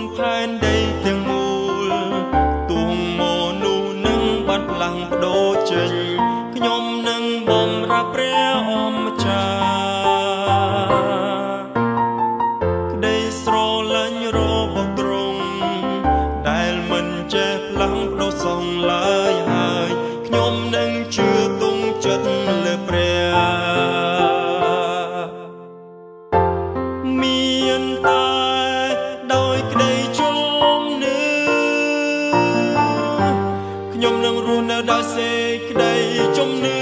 นแผ่นใดเต็ សេចក្តីជំនឿ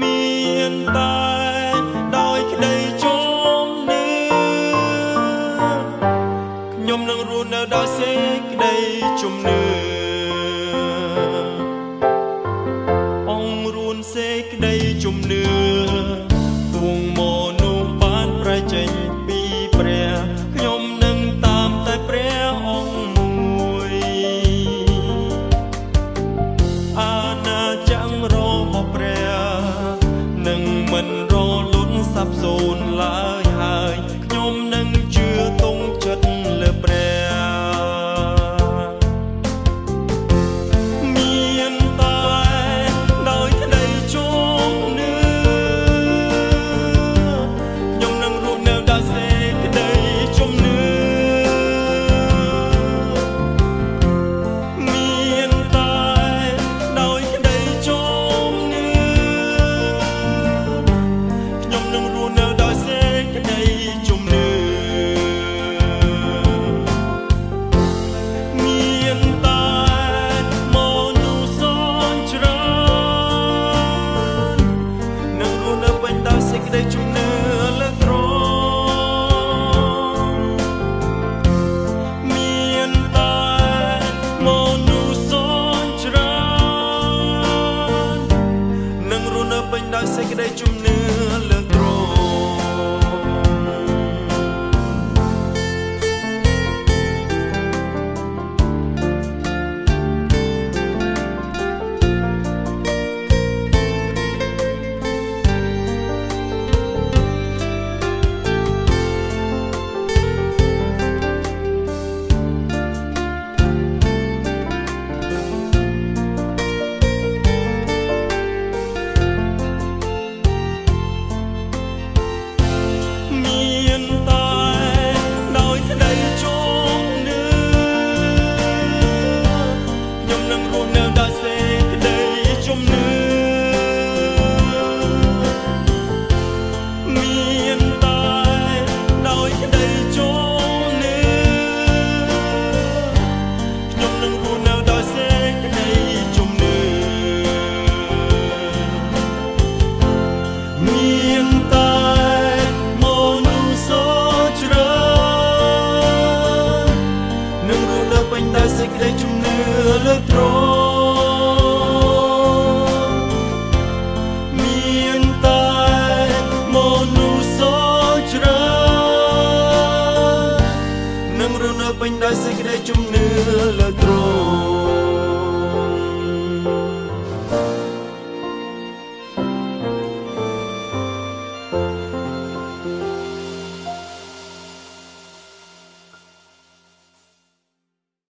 មានតែដោយក្តីជំនឿខ្ញុំនឹងរស់នៅដោយសេចក្តីជំនឿអង្គរួមសេចក្តីជំនឿ ដោយសេចក្តីជំនឿលើ ពេញដោយសេចក្តីជំនឿលើទ្រង់មានតែមនុស្សសច្រើននឹងរស់នៅពេញដោយសេចក្តីជំនឿលើទ្រង់